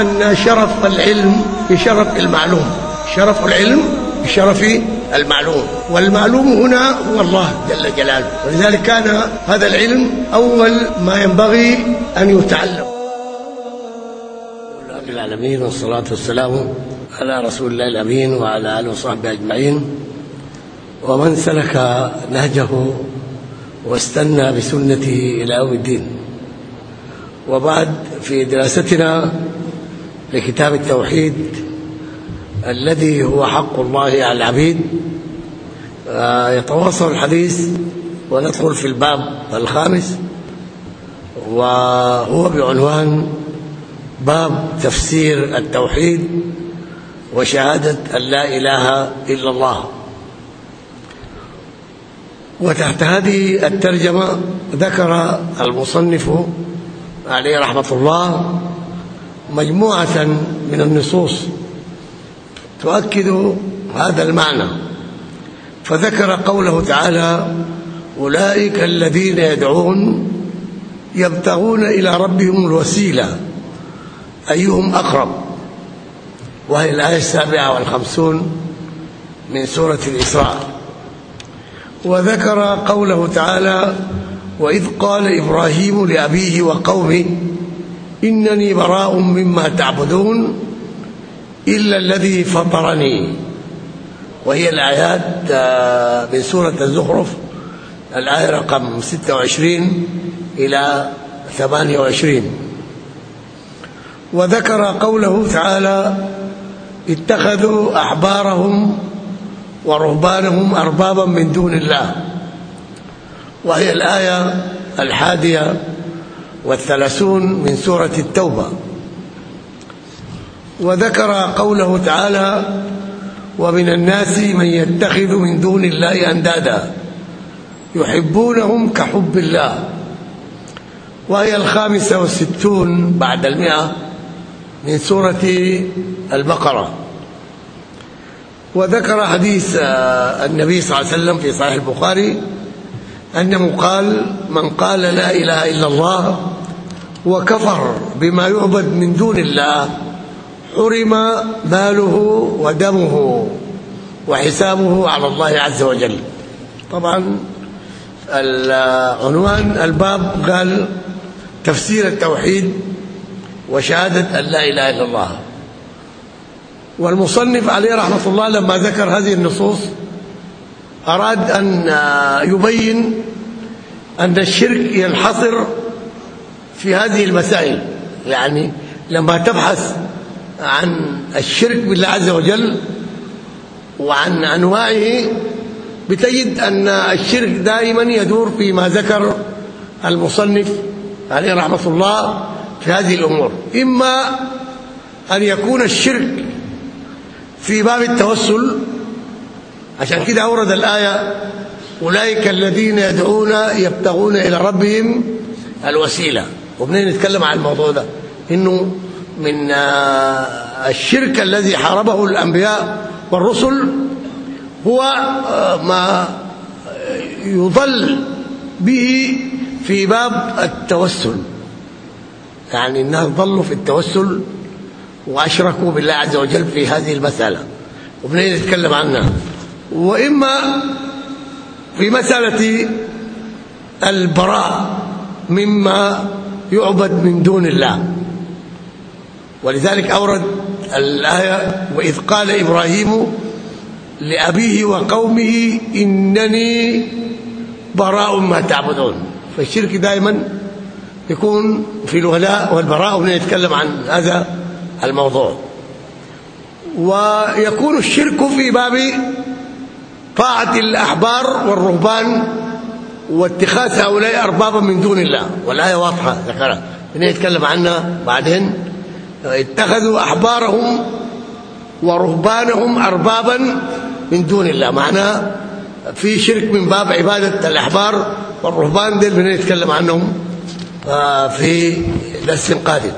أن شرف العلم بشرف المعلوم. شرف العلم بشرف المعلوم. والمعلوم هنا هو الله جل جلاله. ولذلك كان هذا العلم أول ما ينبغي أن يتعلم. رب العالمين والصلاة والسلام على رسول الله الأمين وعلى آله وصحبه أجمعين. ومن سلك نهجه واستنى بسنته إلى يوم الدين. وبعد في دراستنا لكتاب التوحيد الذي هو حق الله على العبيد. آه، يتواصل الحديث وندخل في الباب الخامس وهو بعنوان باب تفسير التوحيد وشهادة أن لا إله إلا الله. وتحت هذه الترجمة ذكر المصنف عليه رحمة الله مجموعة من النصوص تؤكد هذا المعنى. فذكر قوله تعالى أولئك الذين يدعون يبتغون إلى ربهم الوسيلة. أيهم أقرب؟ وهي الآية السابعة والخمسون من سورة الإسراء. وذكر قوله تعالى وإذ قال إبراهيم لأبيه وقومه إنني براء مما تعبدون إلا الذي فطرني. وهي الآيات آه، من سورة الزخرف الآية رقم 26 إلى 28 وذكر قوله تعالى اتخذوا أحبارهم ورهبانهم أربابا من دون الله. وهي الآية الحادية والثلاثون من سورة التوبة. وذكر قوله تعالى ومن الناس من يتخذ من دون الله أندادا يحبونهم كحب الله. وهي الخامسة والستون بعد المئة من سورة البقرة. وذكر حديث آه، النبي صلى الله عليه وسلم في صحيح البخاري أنه قال من قال لا إله إلا الله وكفر بما يعبد من دون الله حرم ماله ودمه وحسابه على الله عز وجل. طبعا العنوان الباب قال تفسير التوحيد وشهادة أن لا إله إلا الله. والمصنف عليه رحمة الله لما ذكر هذه النصوص أراد أن يبين أن الشرك ينحصر في هذه المسائل. يعني لما تبحث عن الشرك بالله عز وجل وعن أنواعه بتجد أن الشرك دائما يدور فيما ذكر المصنف عليه رحمة الله في هذه الأمور. إما أن يكون الشرك في باب التوسل عشان كده أورد الآية أولئك الذين يدعون يبتغون إلى ربهم الوسيلة وبنين نتكلم عن الموضوع ده. إنه من آه، الشرك الذي حاربه الأنبياء والرسل هو آه، ما يضل به في باب التوسل. يعني الناس ضلوا في التوسل وأشركوا بالله عز وجل في هذه المسألة. وبنين نتكلم عنها. وإما في مسألة البراء مما يعبد من دون الله. ولذلك أورد الآية وإذ قال إبراهيم لأبيه وقومه إنني براء ما تعبدون. فالشرك دائما يكون في الولاء والبراء ونتكلم عن هذا الموضوع. ويكون الشرك في باب طاعة الأحبار والرهبان واتخاذ هؤلاء أربابا من دون الله. والآية واضحة ذكرها نتكلم عنها بعدين؟ اتخذوا أحبارهم ورهبانهم اربابا من دون الله. معناه في شرك من باب عبادة الأحبار والرهبان دول بنتكلم عنهم آه، في درس قادم.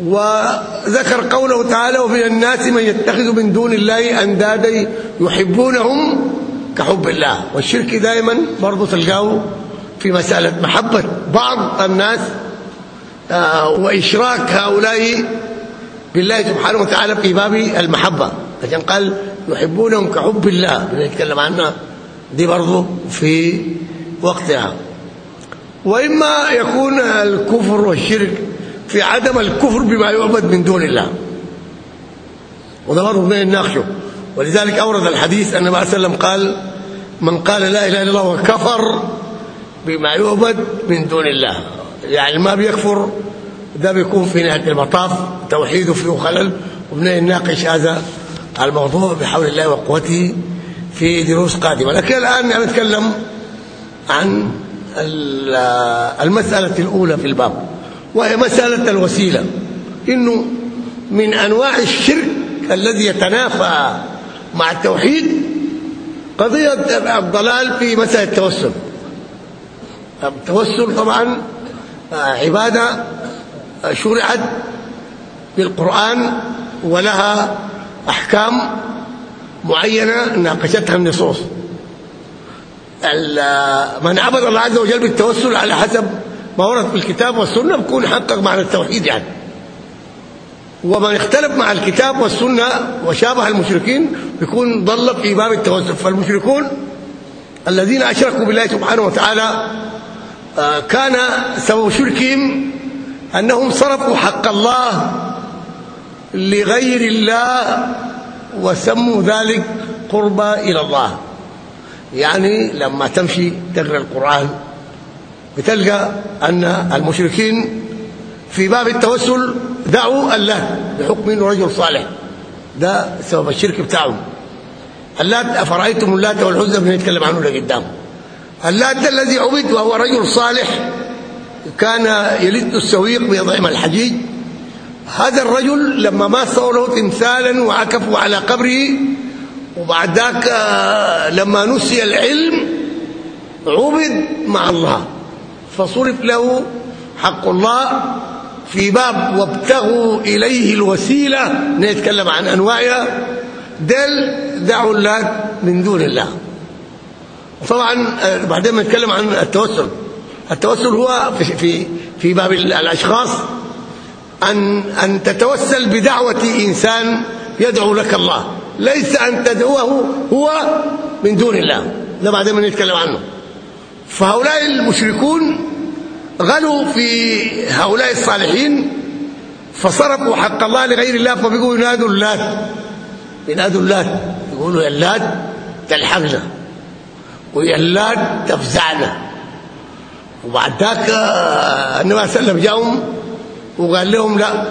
وذكر قوله تعالى ومن الناس من يتخذ من دون الله اندادا يحبونهم كحب الله. والشرك دائما برضه تلقاه في مسألة محبة بعض الناس آه، وإشراك هؤلاء بالله سبحانه وتعالى في باب المحبة. عشان قال يحبونهم كحب الله. بنتكلم عنها دي برضه في وقتها. وإما يكون الكفر والشرك في عدم الكفر بما يعبد من دون الله. وده برضه نناقشه. ولذلك أورد الحديث أن النبي صلى الله عليه وسلم قال من قال لا إله إلا الله وكفر بما يعبد من دون الله. يعني ما بيكفر ده بيكون في نهاية المطاف توحيده فيه خلل وبنناقش هذا الموضوع بحول الله وقوته في دروس قادمة. لكن الآن نتكلم عن المسألة الأولى في الباب وهي مسألة الوسيلة. إنه من أنواع الشرك الذي يتنافى مع التوحيد قضية الضلال في مسألة التوسل. التوسل طبعا عبادة شرعت بالقرآن ولها أحكام معينة ناقشتها النصوص. من عبد الله عز وجل بالتوسل على حسب ما ورد في الكتاب والسنة بيكون حقق معنى التوحيد يعني. ومن اختلف مع الكتاب والسنة وشابه المشركين بيكون ضل في باب التوسل. فالمشركون الذين أشركوا بالله سبحانه وتعالى آه، كان سبب شركهم أنهم صرفوا حق الله لغير الله وسموا ذلك قربى إلى الله. يعني لما تمشي تقرأ القرآن بتلقى أن المشركين في باب التوسل دعوا الله بحكم إنه رجل صالح. ده سبب الشرك بتاعهم. اللات أفرأيتم اللات والعزى بنتكلم عنه لقدام. اللات الذي عبد وهو رجل صالح كان يلد السويق بيضعم الحجيج. هذا الرجل لما ما صوروا تمثالا وعكفوا على قبره وبعد ذاك آه، لما نسي العلم عبد مع الله. فصرف له حق الله في باب وابتغوا إليه الوسيلة نتكلم عن أنواعها. دل دعوا الله من دون الله. طبعا آه، بعدين نتكلم عن التوسل. التوسل هو في في في باب الأشخاص. أن أن تتوسل بدعوة إنسان يدعو لك الله. ليس أن تدعوه هو من دون الله. ده بعدين نتكلم عنه. فهؤلاء المشركون غلوا في هؤلاء الصالحين فصرفوا حق الله لغير الله فبقوا ينادوا اللات. ينادوا اللات. يقولوا يا اللات تلحقنا ويا اللات تفزعنا وبعد ذاك آه، النبي صلى الله عليه وسلم جاءهم وقال لهم لا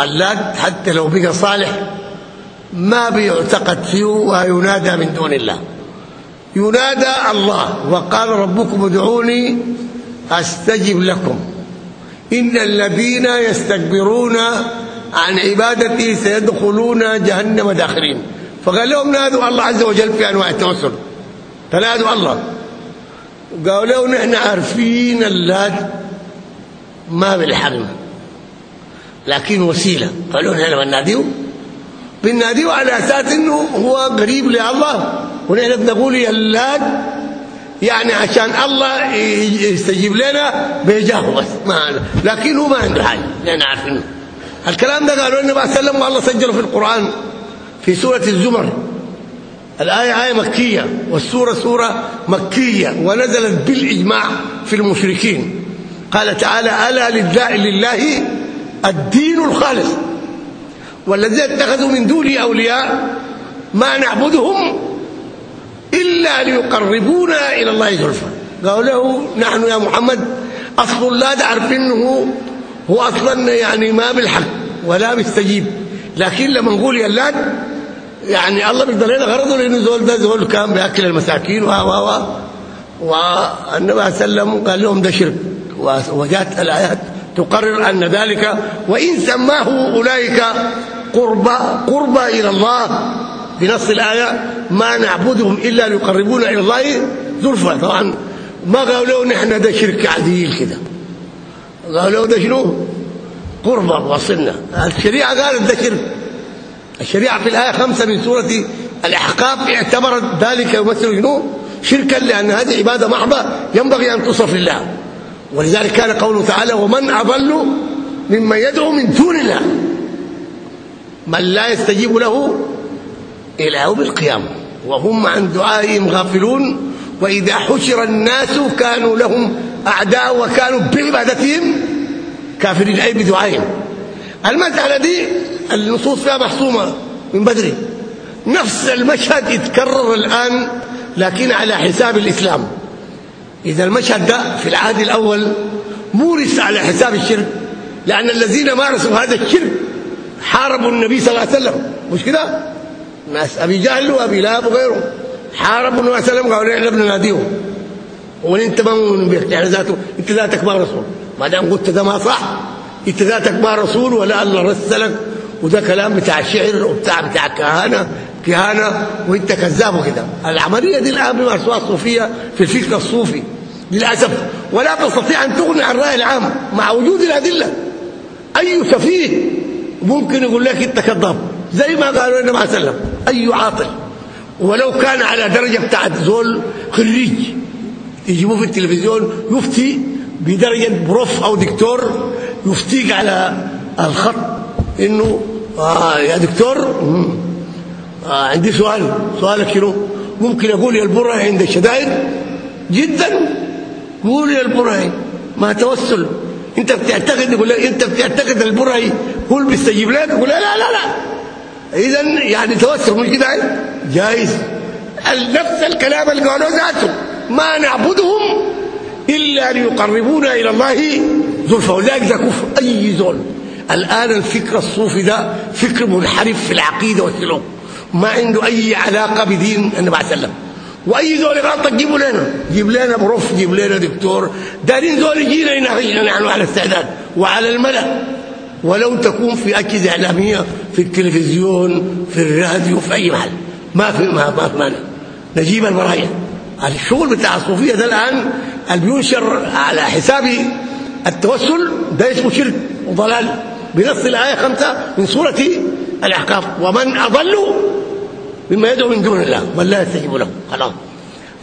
اللات حتى لو بقى صالح ما بيعتقد فيه وينادى من دون الله. ينادى الله وقال ربكم ادعوني أستجب لكم. إن الذين يستكبرون عن عبادتي سيدخلون جهنم داخرين. فقال لهم نادوا الله عز وجل في أنواع التوسل. فنادوا الله. قالوا له نحن عارفين اللات ما بالحرم. لكن وسيلة. قالوا نحن بناديه بناديه على أساس إنه هو قريب لله. ونحن بنقول يا اللات يعني عشان الله يستجيب لنا بيجاه بس. ما لكن هو ما عنده حاجة. نحن عارفينه الكلام ده قالوا النبي صلى الله عليه وسلم والله سجله في القرآن في سورة الزمر. الآية آية مكية والسورة سورة مكية ونزلت بالإجماع في المشركين. قال تعالى ألا لله لله الدين الخالص والذين اتخذوا من دونه أولياء ما نعبدهم إلا ليقربونا إلى الله زلفى. قالوا له نحن يا محمد أصل لا تعرف إنه هو أصلا يعني ما بالحق ولا بيستجيب لكن لما نقول يا اللات يعني الله بيقدر لنا غرضه لأنه زول ده زول كان بيأكل المساكين و و و والنبي وسلم قال لهم ده شرك. وجاءت الآيات تقرر أن ذلك وإن سماه أولئك قربى قربى إلى الله بنص الآية ما نعبدهم إلا ليقربونا إلى الله زلفى. طبعا ما قالوا نحن ده شرك عديل كده. قالوا ده شنو؟ قربة وصلنا الشريعة قالت ده شرك. الشريعة في الآية خمسة من سورة الأحقاف اعتبرت ذلك يمثل شنو؟ شركا لأن هذه عبادة محضة ينبغي أن تصف لله. ولذلك كان قوله تعالى ومن أضل ممن يدعو من دون الله من لا يستجيب له إلى يوم القيامة. وهم عن دعائهم غافلون وإذا حشر الناس كانوا لهم أعداء وكانوا بعبادتهم كافرين أي بدعائهم. المسألة دي النصوص فيها محسومه من بدري. نفس المشهد يتكرر الآن لكن على حساب الإسلام. إذا المشهد ده في العهد الأول مورس على حساب الشرك لأن الذين مارسوا هذا الشرك حاربوا النبي صلى الله عليه وسلم. مش كده؟ ناس. أبي جهل وأبي لهب حاربوا صلى الله عليه وسلم قالوا إحنا بنناديهم وانت ما مؤمن بك يعني ذاته؟ انت ذاتك ما رسول. ما دام قلت ده ما صح. انت ذاتك ما رسول ولا الله رسلك. وده كلام بتاع شعر وبتاع بتاع كهانه كهانة. وانت كذاب وكده العملية دي الآن بيمارسوها الصوفية في الفكر الصوفي. للأسف. ولا تستطيع أن تغني عن الرأي العام مع وجود الأدلة. أي سفيه ممكن يقول لك انت كذاب. زي ما قالوا النبي عليه وسلم أي عاطل. ولو كان على درجة بتاعت زول خريج. يجيبوه في التلفزيون يفتي بدرجة بروف أو دكتور يفتيك على الخط إنه آه يا دكتور آه عندي سؤال سؤالك شنو ممكن أقول يا البرهي عند الشدائد؟ جدا. قول يا البرهي ما توسل. أنت بتعتقد يقول لك أنت بتعتقد البرهي هو اللي بيستجيب لك؟ يقول لا لا لا. اذا يعني توسل مش كده؟ جائز. نفس الكلام اللي قالوه ذاته ما نعبدهم إلا ليقربونا إلى الله زلفى. وذلك ده كفر. أي زول. الآن الفكر الصوفي ده فكر منحرف في العقيدة والسلوك ما عنده أي علاقة بدين النبي عليه وسلم. وأي زول غلط جيبوا لنا. جيب لنا بروف جيب لنا دكتور. دارين زول يجينا هنا نحن على استعداد وعلى الملأ. ولو تكون في اجهزه إعلامية في التلفزيون في الراديو في أي محل. ما في ما في مانع. نجيب المرايا الشغل بتاع الصوفية ده الآن اللي بينشر على حساب التوسل ده اسمه شرك وضلال. بنص الآية خمسة من سورة الأحقاف. ومن أضل مما يدعو من دون الله من لا يستجيب له. خلاص.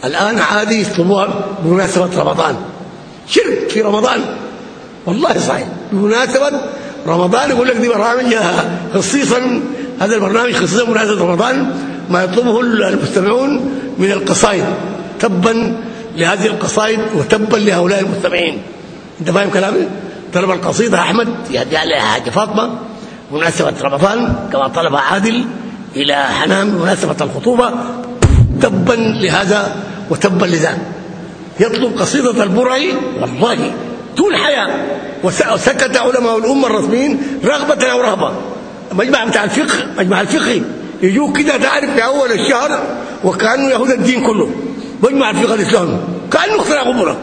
الآن عادي يطلبوها بمناسبة رمضان. شرك في رمضان. والله صحيح. بمناسبة رمضان يقول لك دي برامج خصيصا هذا البرنامج خصيصا مناسبه رمضان ما يطلبه المستمعون من القصائد تبا لهذه القصائد وتبا لهؤلاء المستمعين. أنت فاهم كلامي؟ طلب القصيده أحمد يهدي عليها حاجة فاطمة مناسبة رمضان كما طلب عادل إلى حنان بمناسبه الخطوبة تبا لهذا وتبا لذاك. يطلب قصيدة البرعي والله طول حياه وسكت علماء الأمة الرسميين رغبة أو رهبة. مجمع بتاع الفقه مجمع الفقهي يجوك كده تعرف في أول الشهر وكانوا يهود الدين كله. مجمع الفقه الإسلامي. كأنه اخترع قبره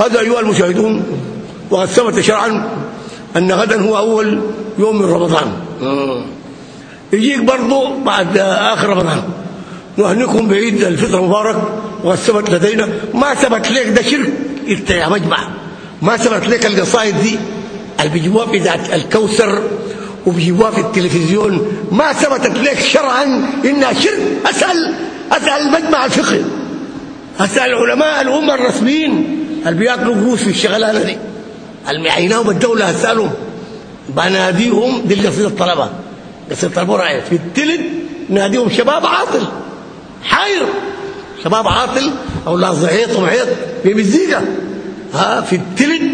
هذا أيها المشاهدون وقد ثبت شرعا أن غدا هو أول يوم من رمضان. يجيك برضه بعد آخر رمضان. نهنيكم بعيد الفطر المبارك. وقد ثبت لدينا. ما ثبت لك ده شرك. انت يا مجمع. ما ثبت لك القصائد دي؟ اللي بيجيبوها في ذات الكوثر وبيجيبوها في التلفزيون. ما ثبتت لك شرعا انها شرك اسال أسأل المجمع الفقهي أسأل علماء الأمة الرسميين اللي بياكلوا قروش في الشغلانة دي. المعيناهم بالدولة أسألهم. بناديهم دي قصيدة الطلبة. قصيدة البرعي في التلد ناديهم شباب عاطل. حاير. شباب عاطل. أو لا زعيط ومعيط بمزيكا ها في التلد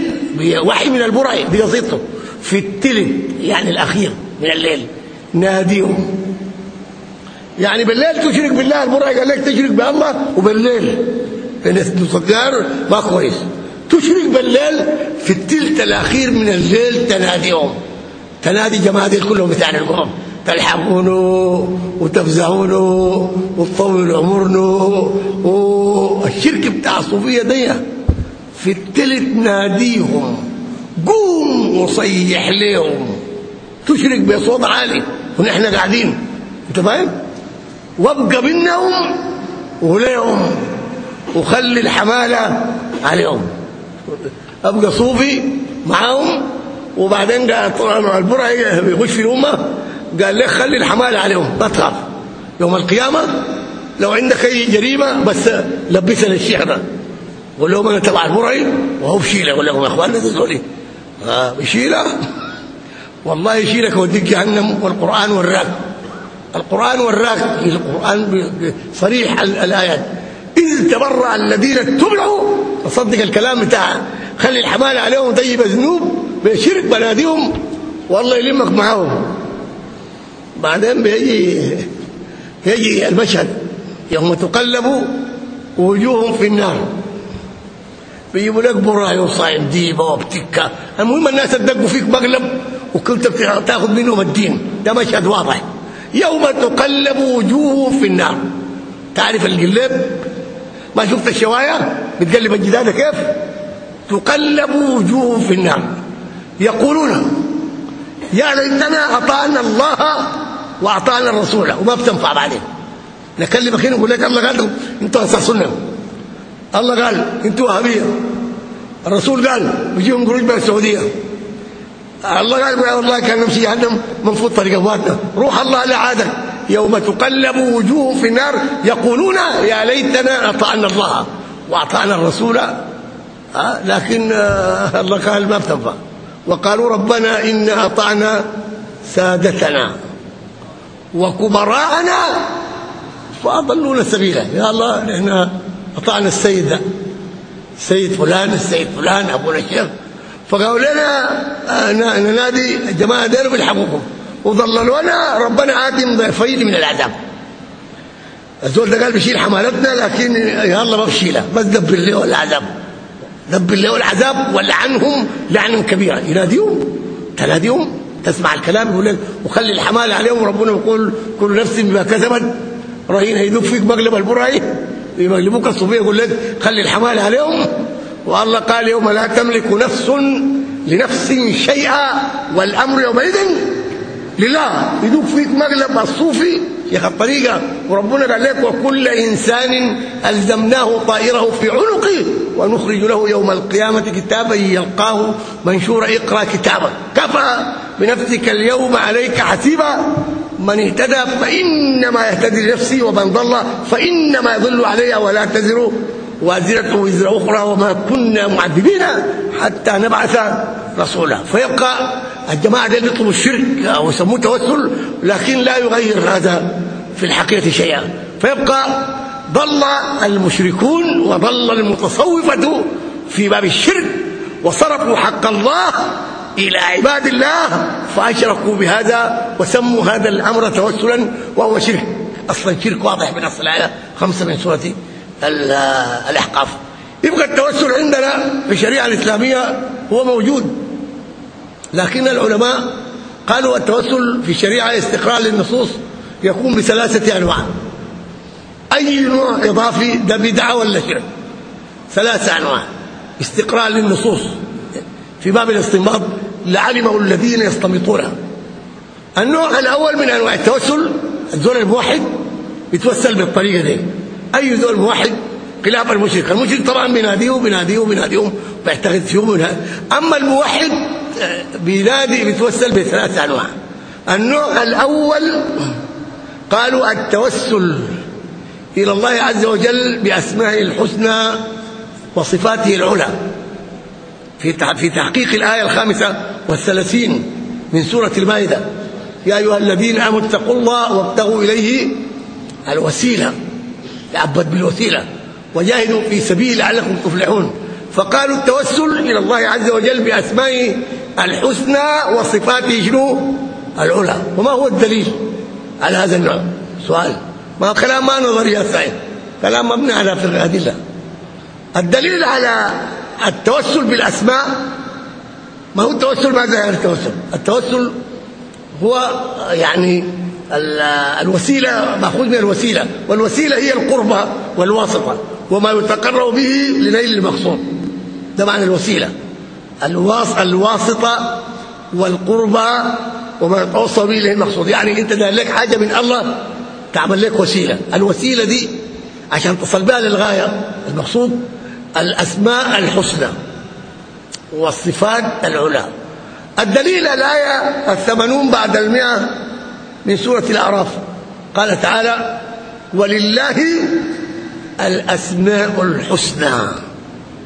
وحي من البرعي دي قصيدته في التلد يعني الأخير من الليل ناديهم. يعني بالليل تشرك بالله البرعي قال لك تشرك بالله وبالليل الناس تصدر ما كويس. تشرك بالليل في التلت الأخير من الليل تناديهم. تنادي جماعة كلهم بتاع القوم تلحقونه وتفزعونه وتطول عمرنا والشرك بتاع الصوفية دي في التلت ناديهم قوم وصيح لهم تشرك بصوت عالي ونحن قاعدين. انت فاهم؟ وابقى بينهم وليهم وخلي الحمالة عليهم. أبقى صوفي معاهم وبعدين قال طبعا البرع بيخش في الأمة قال لك خلي الحمالة عليهم ما تخاف. يوم القيامة لو عندك أي جريمة بس لبسها للشيخ ده. قول لهم أنا تبع البرعي وهو بشيلة. قول لهم يا اخواننا تزولي آه بشيلة؟ والله يشيلك ويوديك جهنم والقرآن وراك القرآن وراك القرآن صريح الآيات. إذ تبرأ الذين اتبعوا تصدق الكلام بتاع خلي الحمالة عليهم طيب ذنوب بشرك بناديهم. والله يلمك معاهم. بعدين بيجي يجي المشهد. يوم تقلب وجوههم في النار. بيجيبوا لك براي وصايم ديبه وبتكه المهم الناس تدقوا فيك مقلب وكنت تاخذ منهم الدين. ده مشهد واضح. يوم تقلب وجوههم في النار. تعرف القلب ما شفت الشوايه بتقلب الجداد كيف؟ تقلب وجوههم في النار. يقولون يا ليتنا أطعنا الله واعطانا الرسول. وما بتنفع بعدين. نكلمك هنا نقول لك الله قال أنتوا أنصار سنة. الله قال أنتوا وهابيه الرسول قال بيجيهم قروج من السعودية. الله قال والله كان نمشي جهنم منفوض طريق ابواتنا روح الله لا عادك. يوم تقلب وجوههم في النار يقولون يا ليتنا أطعنا الله وأطعنا الرسول. آه لكن آه الله قال ما بتنفع. وقالوا ربنا إنا أطعنا سادتنا وكبراءنا فأضلونا سبيلا. يا الله نحن أطعنا السيد ده. السيد فلان السيد فلان أبونا الشيخ. فقالوا لنا ننادي الجماعة دير بالحقوقهم وضللونا ربنا آتهم ضعفين من العذاب. الزول ده قال بيشيل حمالتنا لكن الله ما بشيلها. بس دبر له العذاب. دبر له العذاب ولعنهم لعنا كبيرا. يناديهم. تناديهم. تسمع الكلام يقول لك وخلي الحمالة عليهم ربنا يقول كل نفس بما كسبت. رهين هيدوك فيك مقلب البرعي يمقلبوك الصوفيه يقول لك خلي الحمالة عليهم. والله قال يوم لا تملك نفس لنفس شيئا والأمر يومئذ لله. يدوك فيك مقلب الصوفي. يا الطريقة وربنا قال لك وكل إنسان ألزمناه طائره في عنقه ونخرج له يوم القيامة كتابا يلقاه منشورا اقرأ كتابك كفى بنفسك اليوم عليك حسيبا. من اهتدى فإنما يهتدي لنفسه ومن ضل فإنما يضل عليها ولا تزر وازره وزر أخرى وما كنا معذبين حتى نبعث رسولا. فيبقى الجماعة دي يطلبوا الشرك أو يسموه توسل لكن لا يغير هذا في الحقيقة شيئا. فيبقى ضل المشركون وضل المتصوفة في باب الشرك وصرفوا حق الله إلى عباد الله فأشركوا بهذا وسموا هذا الأمر توسلا وهو شرك. أصلا شرك واضح من أصل الآية خمسة من سورة الأحقاف. يبقى التوسل عندنا في الشريعة الإسلامية هو موجود. لكن العلماء قالوا التوسل في الشريعة استقرار للنصوص يكون بثلاثة أنواع. أي نوع إضافي ده بدعة ولا شرك؟ ثلاثة أنواع. استقرار للنصوص. في باب الاستنباط لعلمه الذين يستنبطونها النوع الأول من أنواع التوسل الزول الموحد يتوسل بالطريقة دي. أي زول موحد؟ خلاف المشرك. المشرك طبعا بيناديه وبيناديه وبيناديهم بيعتقد فيهم أما الموحد بينادي بيتوسل بثلاث أنواع. النوع الأول قالوا التوسل إلى الله عز وجل بأسمائه الحسنى وصفاته العلى. في في تحقيق الآية الخامسة والثلاثين من سورة المائدة. يا أيها الذين آمنوا اتقوا الله وابتغوا إليه الوسيلة. تعبد بالوسيلة. وجاهدوا في سبيل لعلكم تفلحون. فقالوا التوسل إلى الله عز وجل باسمائه الحسنى وصفاته شنو؟ العلى. وما هو الدليل على هذا النوع؟ سؤال. ما كلام ما نظري سعيد. كلام مبني على في الأدلة. الدليل على التوسل بالأسماء ما هو التوسل ماذا يعني التوسل. التوسل هو يعني الوسيلة مأخوذ من الوسيلة والوسيلة هي القربة والواسطة وما يتقرب به لنيل المقصود. ده معنى الوسيلة. الواس الواسطة والقربى وما توصل به المقصود. يعني أنت داير لك حاجة من الله تعمل لك وسيلة. الوسيلة دي عشان تصل بها للغاية المقصود الأسماء الحسنى والصفات العلى. الدليل الآية الثمانون بعد المئة من سورة الأعراف. قال تعالى ولله الأسماء الحسنى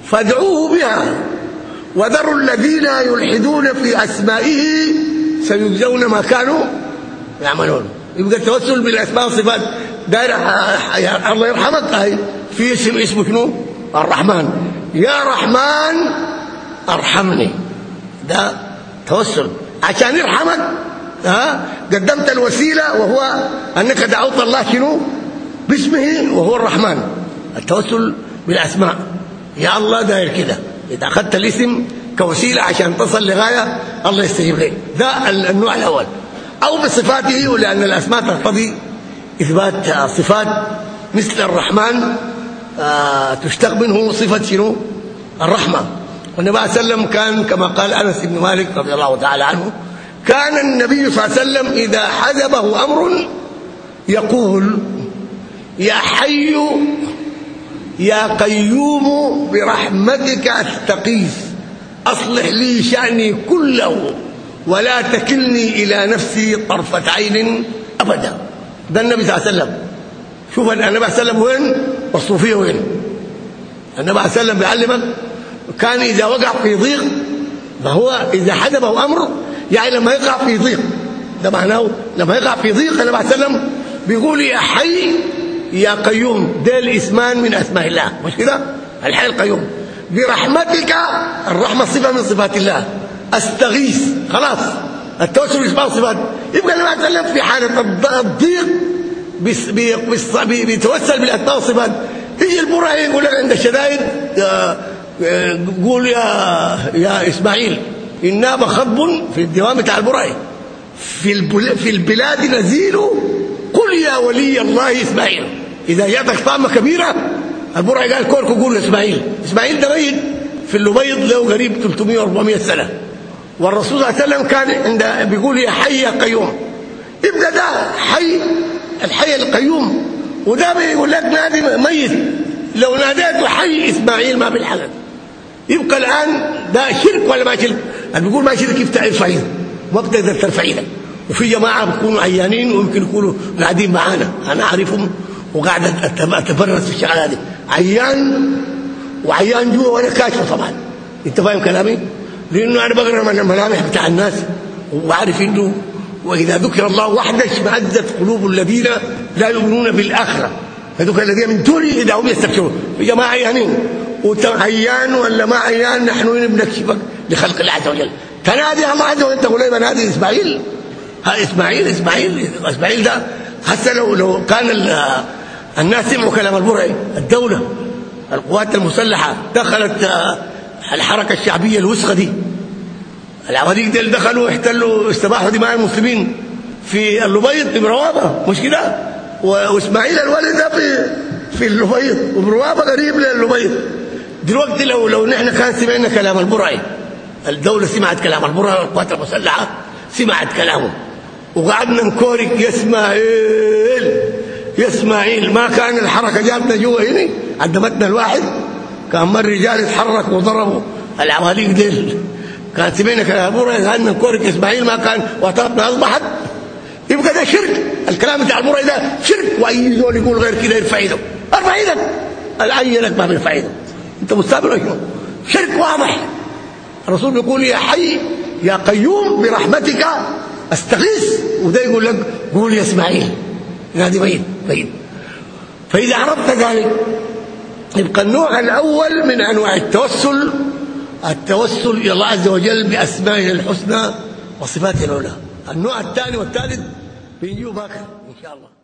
فادعوه بها وذروا الذين يلحدون في أسمائه سيجزون ما كانوا يعملون. يبقى التوسل بالأسماء والصفات داير الله يرحمك هاي في اسم اسمه شنو؟ الرحمن. يا رحمن أرحمني. ده توسل. عشان يرحمك ها قدمت الوسيلة وهو أنك دعوت الله شنو؟ باسمه وهو الرحمن. التوسل بالأسماء. يا الله داير كده. إذا أخذت الاسم كوسيلة عشان تصل لغاية الله يستجيب لك. ده النوع الأول. أو بصفاته لأن الأسماء تقتضي إثبات صفات مثل الرحمن تشتق منه صفة شنو؟ الرحمة. والنبي صلى الله عليه وسلم كان كما قال أنس بن مالك رضي الله تعالى عنه كان النبي صلى الله عليه وسلم إذا حزبه أمر يقول يا حي يا قيوم برحمتك استقيث أصلح لي شأني كله ولا تكلني إلى نفسي طرفة عين أبدا. ده النبي صلى الله عليه وسلم. شوف النبي صلى الله عليه وسلم وين؟ والصوفيه وين؟ النبي عليه وسلم بيعلمك كان إذا وقع في ضيق فهو إذا حدبه أمر يعني لما يقع في ضيق. ده معناه لما يقع في ضيق النبي عليه وسلم بيقول يا حي يا قيوم ده الاسمان من أسماء الله. مش كده؟ الحي القيوم. برحمتك الرحمة صفة من صفات الله. أستغيث خلاص. التوسل اسماء صفات يبقى النبي عليه وسلم في حالة الضيق بيتوسل بالاسماء والصفات يجي البرهي يقول لك عند الشدائد قول يا يا إسماعيل انما خطب في الديوان بتاع البرهي في في البلاد نزيل قل يا ولي الله إسماعيل. إذا جاتك طامه كبيرة البرهي قال كوركو قول إسماعيل. إسماعيل ده ميت في اللبيض له قريب 300 400 سنة. والرسول صلى الله عليه وسلم كان عند بيقول يا حي يا قيوم. يبقى ده حي الحي القيوم. وده بيقول لك نادي ميت. لو ناديته حي إسماعيل ما بالحلال يبقى الآن ده شرك ولا ما شرك؟ اللي بيقول ما شرك ترفع إيدك ما بتقدر ترفع إيدك وفي جماعة بيكونوا عيانين ويمكن يكونوا قاعدين معانا. أنا أعرفهم وقاعد أتبرز في الشغلة هذه عيان وعيان جوا وأنا كاشفه طبعا. أنت فاهم كلامي؟ لأنه أنا بقرأ من الملامح بتاع الناس وعارف إنه وإذا ذكر الله وحده اشمئزت قلوب الذين لا يؤمنون بالآخرة. فذكر الذين من دونه إذا هم يستبشرون. يا جماعة عيانين؟ وعيان ولا ما عيان؟ نحن بنكشفك لخلق الله عز وجل. تنادي الله عز وجل تقول لي بنادي إسماعيل. ها إسماعيل إسماعيل إسماعيل ده حتى لو لو كان الناس سمعوا كلام البرعي الدولة القوات المسلحة دخلت الحركة الشعبية الوسخة دي. العواليق دول دخلوا احتلوا استباحوا دماء المسلمين في اللبيض بروابه مش كده؟ وإسماعيل الولد ده في في اللبيض وبروابه قريب للبيض دلوقتي لو لو نحن كان سمعنا كلام البرعي الدولة سمعت كلام البرعي والقوات المسلحة سمعت كلامه. وقعدنا نكورك يا إسماعيل يا إسماعيل ما كان الحركة جابنا جوا هنا عدمتنا الواحد. كان مر رجال اتحركوا وضربوا. العواليق ديل. كان سمعنا كلام البرعي قعدنا نكورك يا إسماعيل ما كان وطننا أصبحت. يبقى ده شرك. الكلام بتاع البرعي ده شرك. وأي زول يقول غير كده يرفع ايده ارفع إيدك العينك ما بيرفع ايده أنت مستقبل ولا شرك واضح. الرسول بيقول يا حي يا قيوم برحمتك أستغيث. وده يقول لك قول يا إسماعيل. نادي بين. بين. فإذا عرفت ذلك يبقى النوع الأول من أنواع التوسل التوسل إلى الله عز وجل بأسمائه الحسنى وصفاته العلى. النوع الثاني والثالث بيجيوا باكر إن شاء الله.